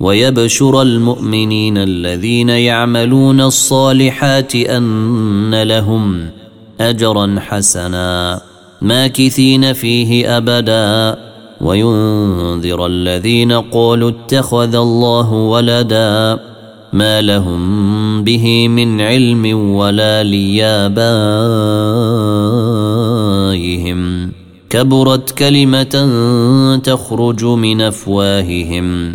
ويبشر المؤمنين الذين يعملون الصالحات أن لهم أجرا حسنا ماكثين فيه أبدا. وينذر الذين قالوا اتخذ الله ولدا ما لهم به من علم ولا ليابائهم. كبرت كلمة تخرج من أفواههم.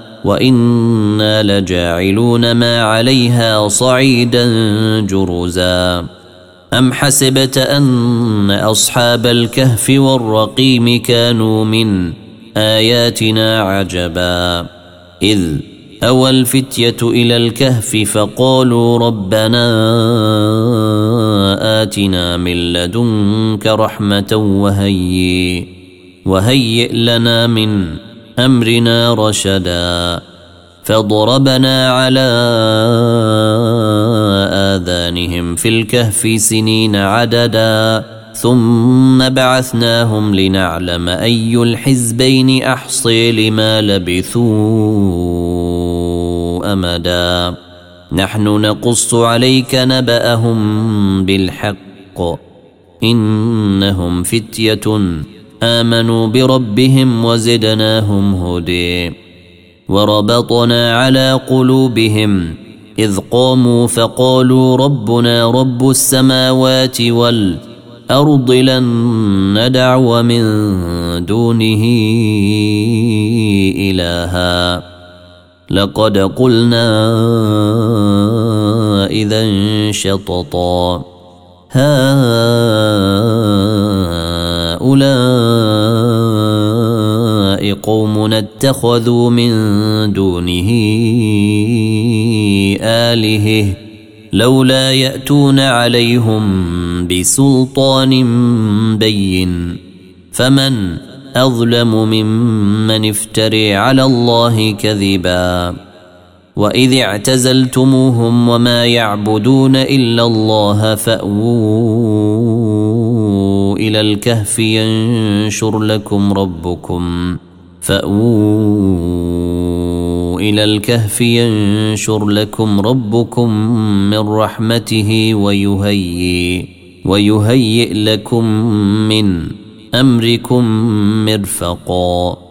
وأنا لجاعلون ما عليها صعيدا جرزا. ام حسبت ان اصحاب الكهف والرقيم كانوا من اياتنا عجبا. اذ اوى الفتيه إلى الكهف فقالوا ربنا اتنا من لدنك رحمه وهيئ وهيئ لنا من أمرنا رشدا فضربنا على آذانهم في الكهف سنين عددا ثم بعثناهم لنعلم أي الحزبين أحصي لما لبثوا أمدا. نحن نقص عليك نبأهم بالحق. إنهم فتية آمنوا بربهم وزدناهم هدي وربطنا على قلوبهم إذ قاموا فقالوا ربنا رب السماوات والأرض لن ندعو من دونه إلها لقد قلنا إذا شططا هؤلاء قوم اتخذوا من دونه آلهة لولا يأتون عليهم بسلطان بين. فمن أظلم ممن افتري على الله كذبا. وإذ اعتزلتموهم وما يعبدون إلا الله فأووا إلى الكهف ينشر لكم ربكم. فأووا إلى الكهف ينشر لكم ربكم من رحمته ويهيئ ويهيئ لكم من أمركم مرفقا.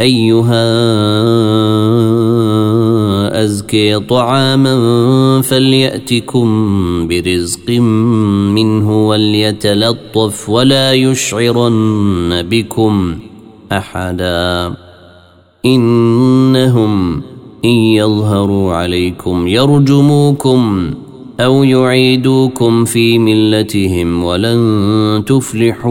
أيها أزكي طعاما فليأتكم برزق منه وليتلطف ولا يشعرن بكم أحدا. إنهم إن يظهروا عليكم يرجموكم أو يعيدوكم في ملتهم ولن تفلحوا.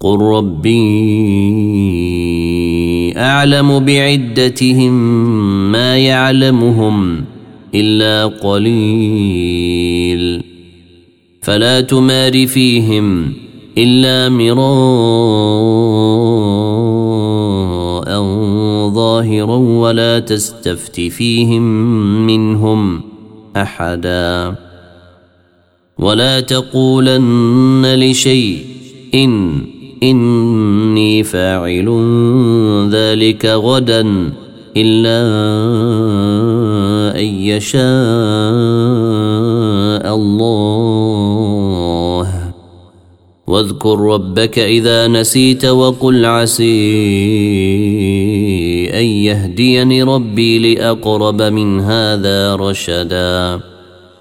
قل ربي أعلم بعدتهم ما يعلمهم إلا قليل فلا تمار فيهم إلا مراء ظاهرا ولا تستفت فيهم منهم أحداً ولا تقولن لشيء إن إني فاعل ذلك غدا إلا أن يشاء الله. واذكر ربك إذا نسيت وقل عسي أن يهديني ربي لأقرب من هذا رشداً.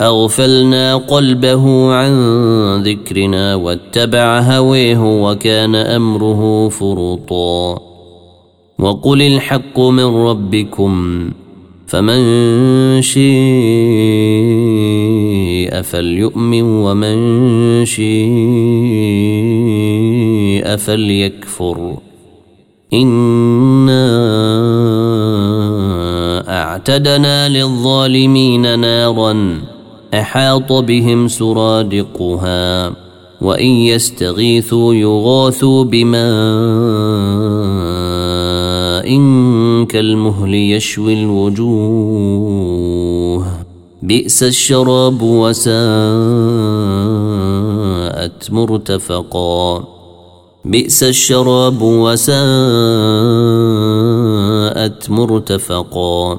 أغفلنا قلبه عن ذكرنا واتبع هويه وكان أمره فرطا. وقل الحق من ربكم فمن شيء فليؤمن ومن شيء فليكفر. إنا أعتدنا للظالمين نارا. أحاط بهم سرادقها وإن يستغيثوا يغاثوا بماء كالمهل يشوي الوجوه بئس الشراب وساءت مرتفقا بئس الشراب وساءت مرتفقا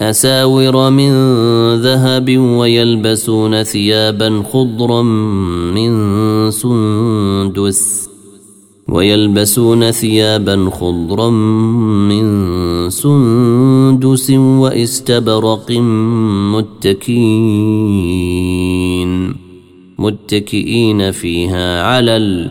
أساور من ذهب ويلبسون ثيابا خضرا من سندس ويلبسون ثيابا خضرا من سندس وإستبرق متكئين متكئين فيها على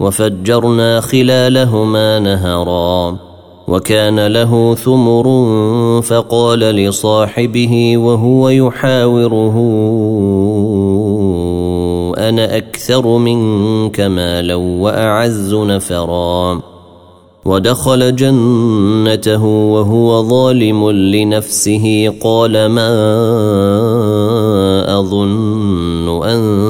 وفجرنا خلالهما نهرا وكان له ثمر فقال لصاحبه وهو يحاوره أنا أكثر منك مالا وأعز نفرا ودخل جنته وهو ظالم لنفسه قال ما أظن أن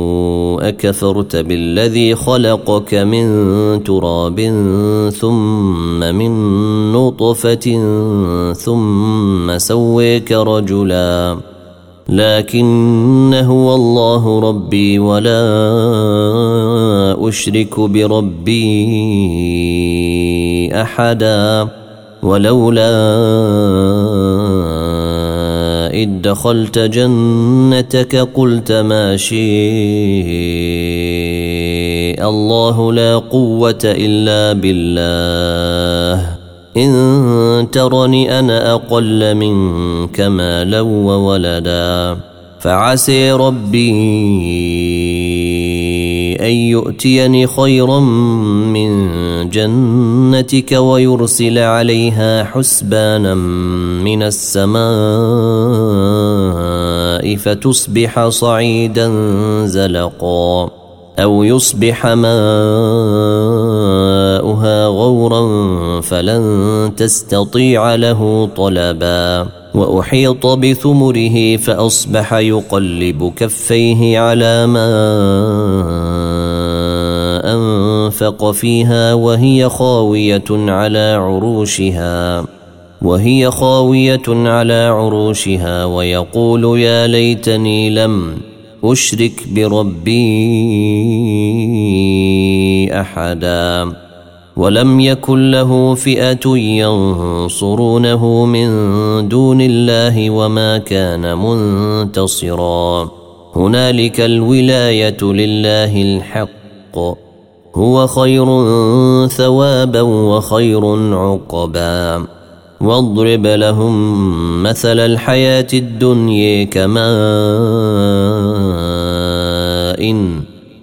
أكفرت بالذي خلقك من تراب ثم من نطفة ثم سويك رجلا. لكن هو الله ربي ولا أشرك بربي أحدا. ولولا إذ دخلت جنتك قلت ما شاء الله لا قوة إلا بالله. إن ترني أنا أقل منك مالا وولدا. فعسي ربي أن يؤتيني خيرا من جنتك ويرسل عليها حسبانا من السماء فتصبح صعيدا زلقا أو يصبح ماؤها غورا فلن تستطيع له طلبا وأحيط بثمره فأصبح يقلب كفيه على ما انفق فيها وهي خاوية على عروشها وهي خاوية على عروشها ويقول يا ليتني لم أشرك بربي أحدا ولم يكن له فئة ينصرونه من دون الله وما كان منتصرا. هنالك الولاية لله الحق. هو خير ثوابا وخير عقبا. واضرب لهم مثل الحياة الدنيا كماء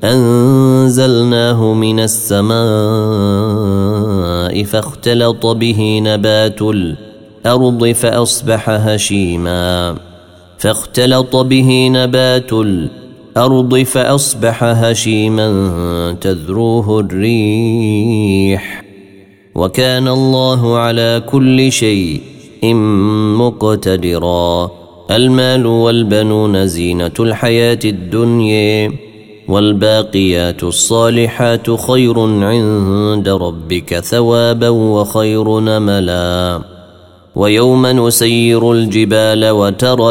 أنزلناه من السماء فاختلط به نبات الأرض فأصبح هشيما. فاختلط به نبات الأرض فأصبح هشيما تذروه الريح. وكان الله على كل شيء مقتدرا. المال والبنون زينة الحياة الدنيا والباقيات الصالحات خير عند ربك ثوابا وخير نملا. ويوم نسير الجبال وترى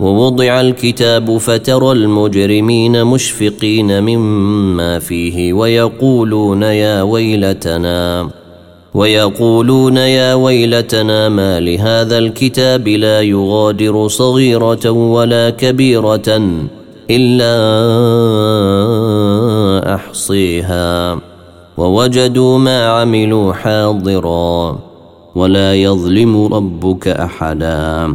ووضع الكتاب فترى المجرمين مشفقين مما فيه ويقولون يا ويلتنا ويقولون يا ويلتنا ما لهذا الكتاب لا يغادر صغيرة ولا كبيرة إلا أحصيها ووجدوا ما عملوا حاضرا ولا يظلم ربك أحدا.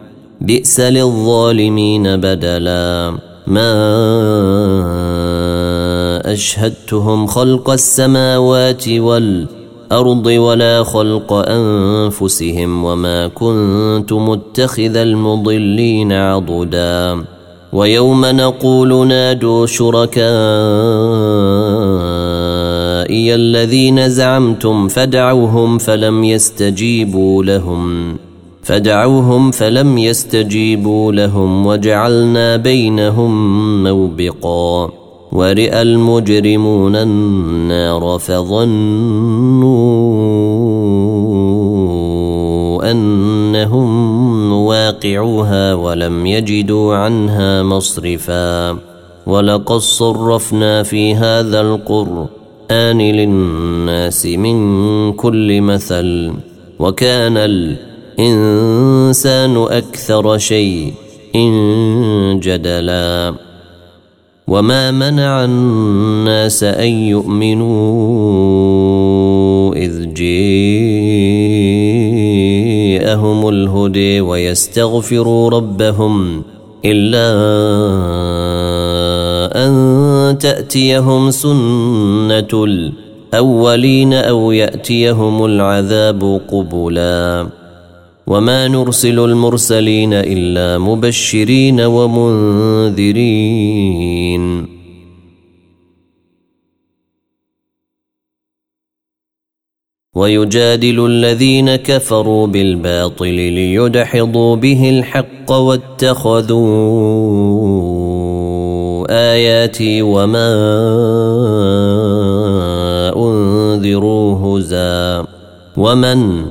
بئس للظالمين بدلا. ما أشهدتهم خلق السماوات والأرض ولا خلق أنفسهم وما كنت متخذ المضلين عضدا. ويوم نقول نادوا شركائي الذين زعمتم فدعوهم فلم يستجيبوا لهم. فدعوهم فلم يستجيبوا لهم وجعلنا بينهم موبقا ورئ المجرمون النار فظنوا أنهم واقعوها ولم يجدوا عنها مصرفا ولقد صرفنا في هذا القرآن للناس من كل مثل وكان الإنسان أكثر شيء جدلا. وما منع الناس أن يؤمنوا إذ جاءهم الهدي ويستغفروا ربهم إلا أن تأتيهم سنة الأولين أو يأتيهم العذاب قبلا. وما نرسل المرسلين إلا مبشرين ومنذرين. ويجادل الذين كفروا بالباطل ليدحضوا به الحق واتخذوا آياتي وما أنذروا هزا ومن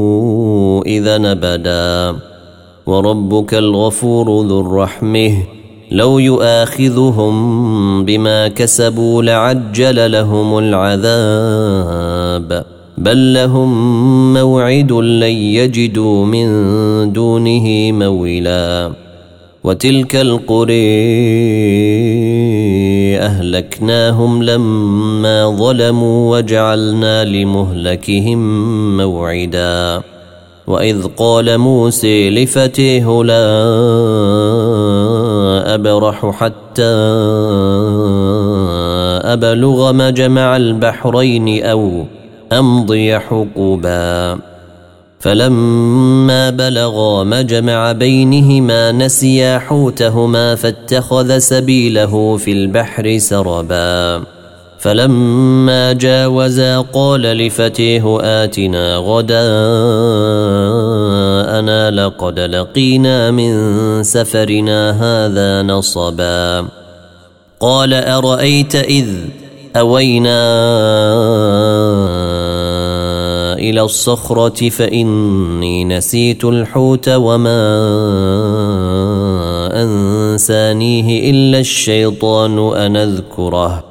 إذا نبدا. وربك الغفور ذو الرحمه. لو يؤاخذهم بما كسبوا لعجل لهم العذاب. بل لهم موعد لن يجدوا من دونه مويلا. وتلك القري أهلكناهم لما ظلموا وجعلنا لمهلكهم موعدا. وإذ قال موسى لفتيه لا أبرح حتى أبلغ مجمع البحرين أو أمضي حقبا. فلما بلغا مجمع بينهما نسيا حوتهما فاتخذ سبيله في البحر سربا. فلما جاوزا قال لفتيه آتنا غداءنا لقد لقينا من سفرنا هذا نصبا. قال أرأيت إذ أوينا إلى الصخرة فإني نسيت الحوت وما أنسانيه إلا الشيطان أن أذكره.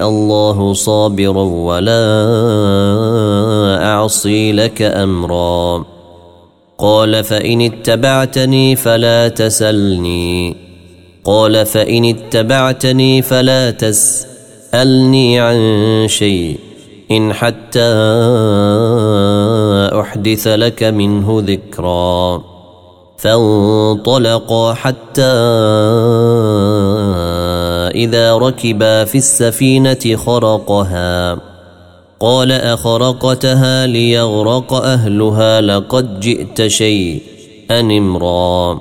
الله صابرا ولا أعصي لك أمرا. قال فإن اتبعتني فلا تسلني. قال فإن اتبعتني فلا تسألني عن شيء. إن حتى أحدث لك منه ذكرا. فانطلقا حتى إذا ركبا في السفينة خرقها. قال أخرقتها ليغرق أهلها لقد جئت شيء امرا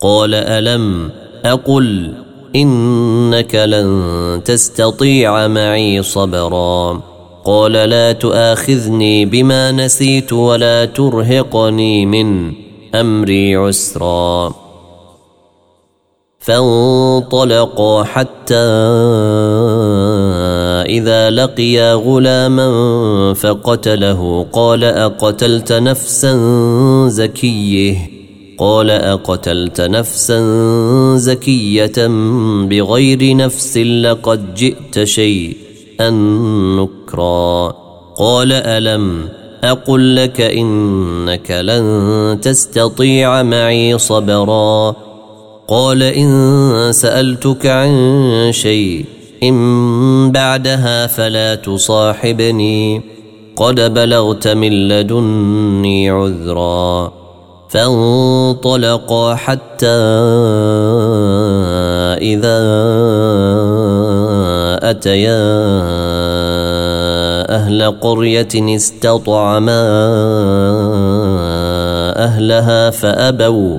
قال ألم أقل إنك لن تستطيع معي صبرا. قال لا تؤاخذني بما نسيت ولا ترهقني من أمري عسرا. فانطلقا حتى إذا لقيا غلاما فقتله. قال أقتلت نفسا زكية؟ قال أقتلت نفسا زكية بغير نفس لقد جئت شيئا نكرا. قال ألم أقل لك إنك لن تستطيع معي صبرا؟ قال إن سألتك عن شيء إن بعدها فلا تصاحبني. قد بلغت من لدني عذرا. فانطلقا حتى إذا أتيا أهل قرية استطعما أهلها فأبوا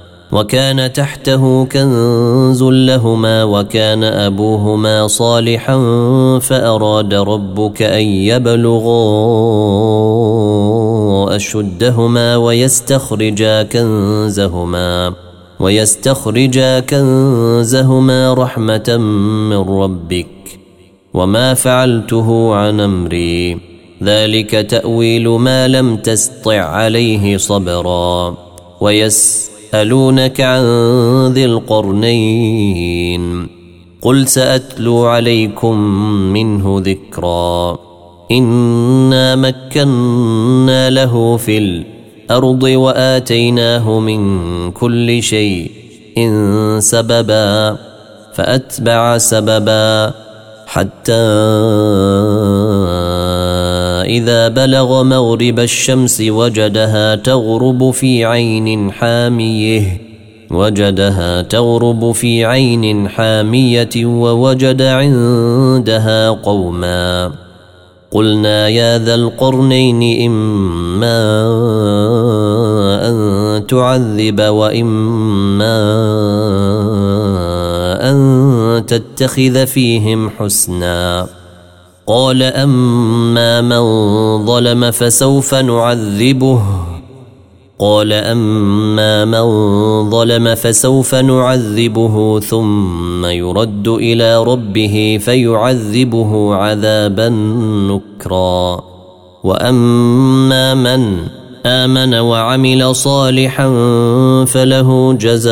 وكان تحته كنز لهما وكان أبوهما صالحا فأراد ربك أن يبلغا أشدهما ويستخرجا كنزهما ويستخرجا كنزهما رحمة من ربك وما فعلته عن أمري. ذلك تأويل ما لم تسطع عليه صبرا. ويسالونك عن ذي القرنين قل سأتلو عليكم منه ذكرا إنا مكنا له في الأرض وآتيناه من كل شيء إن سببا فأتبع سببا حتى إذا بلغ مغرب الشمس وجدها تغرب في عين حاميه وجدها تغرب في عين حامية ووجد عندها قوما. قلنا يا ذا القرنين إما أن تعذب وإما أن تتخذ فيهم حسنا. قال أما من ظلم فسوف نعذبه. قال أما من ظلم فسوف نعذبه ثم يرد إلى ربه فيعذبه عذابا نكرا. وأما من آمن وعمل صالحا فله جزاء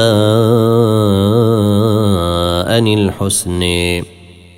الحسن.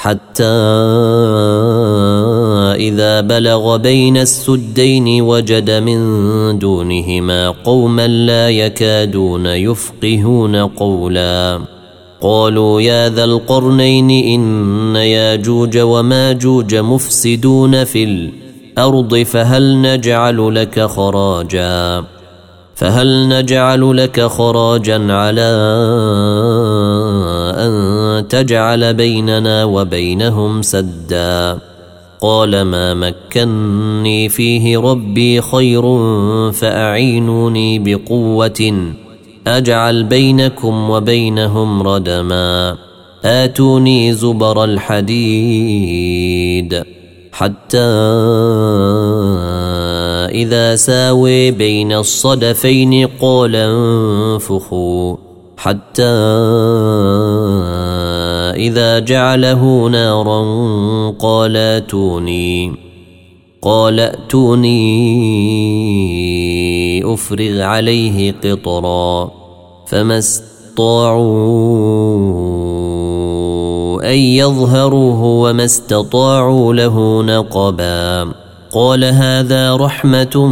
حتى إذا بلغ بين السدين وجد من دونهما قوما لا يكادون يفقهون قولا. قالوا يا ذا القرنين إن ياجوج وماجوج مفسدون في الأرض فهل نجعل لك خراجا؟ فهل نجعل لك خراجا على تجعل بيننا وبينهم سدا. قال ما مكني فيه ربي خير فأعينوني بقوة. أجعل بينكم وبينهم ردما. آتوني زبر الحديد. حتى إذا ساوي بين الصدفين قال انفخوا. حتى إذا جعله نارا قال أتوني قال ائتوني أفرغ عليه قطرا فما استطاعوا أن يظهروه وما استطاعوا له نقبا. قال هذا رحمة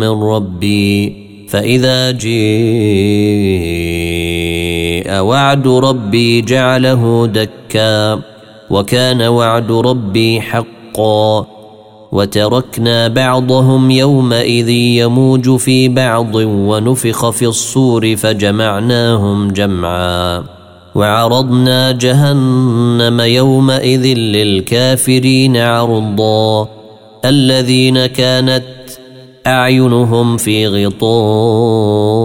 من ربي فإذا وعد ربي جعله دكا وكان وعد ربي حقا وتركنا بعضهم يومئذ يموج في بعض ونفخ في الصور فجمعناهم جمعا وعرضنا جهنم يومئذ للكافرين عرضا الذين كانت أعينهم في غطاء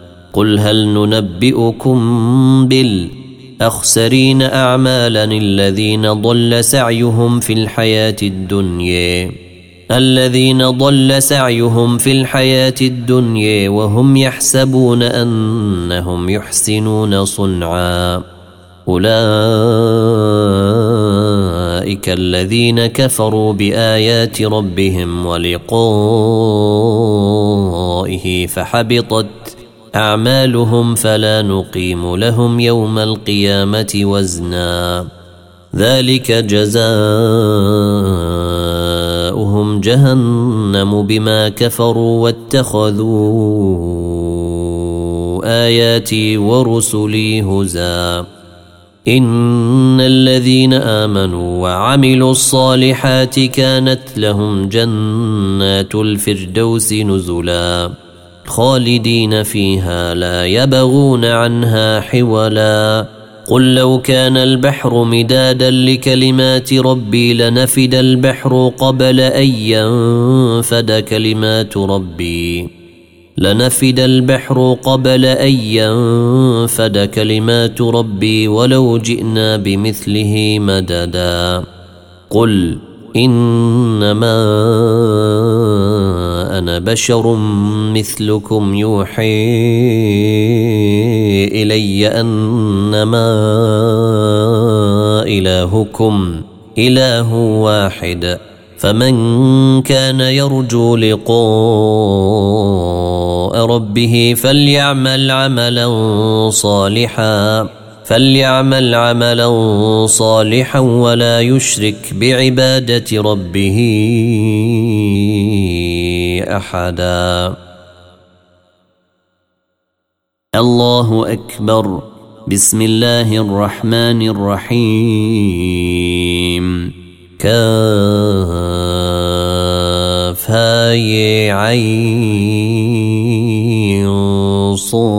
قل هل ننبئكم بالأخسرين أعمالا الذين ضل سعيهم في الحياة الدنيا؟ الذين ضل سعيهم في الحياة الدنيا وهم يحسبون أنهم يحسنون صنعا. أولئك الذين كفروا بآيات ربهم ولقائه فحبطت أعمالهم فلا نقيم لهم يوم القيامة وزنا. ذلك جزاؤهم جهنم بما كفروا واتخذوا آياتي ورسلي هزا. إن الذين آمنوا وعملوا الصالحات كانت لهم جنات الفردوس نزلا. خالدين فيها لا يبغون عنها حولا. قل لو كان البحر مدادا لكلمات ربي لنفد البحر قبل أن ينفد كلمات ربي. لنفد البحر قبل أن ينفد كلمات ربي ولو جئنا بمثله مددا. قل إنما أنا بشر مثلكم يوحي إلي أنما إلهكم إله واحد. فمن كان يرجو لقاء ربه فليعمل عملا صالحا فليعمل عملا صالحا ولا يشرك بعبادة ربه. أحدا. الله أكبر. بسم الله الرحمن الرحيم. كاف عين صاد.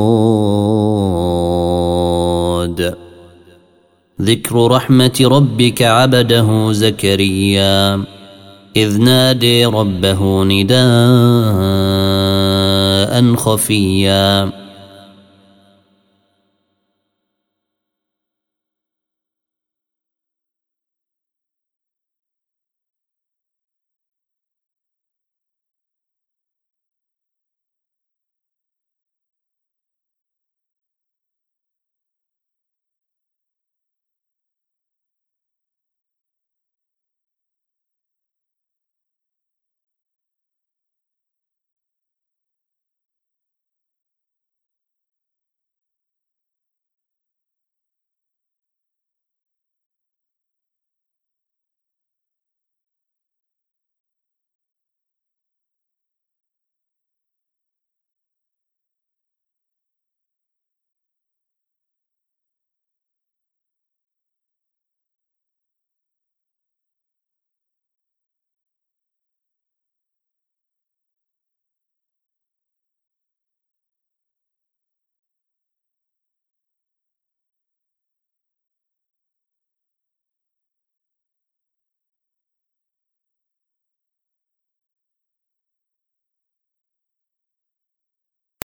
ذكر رحمة ربك عبده زكريا. إذ نادي ربه نداء خفيا.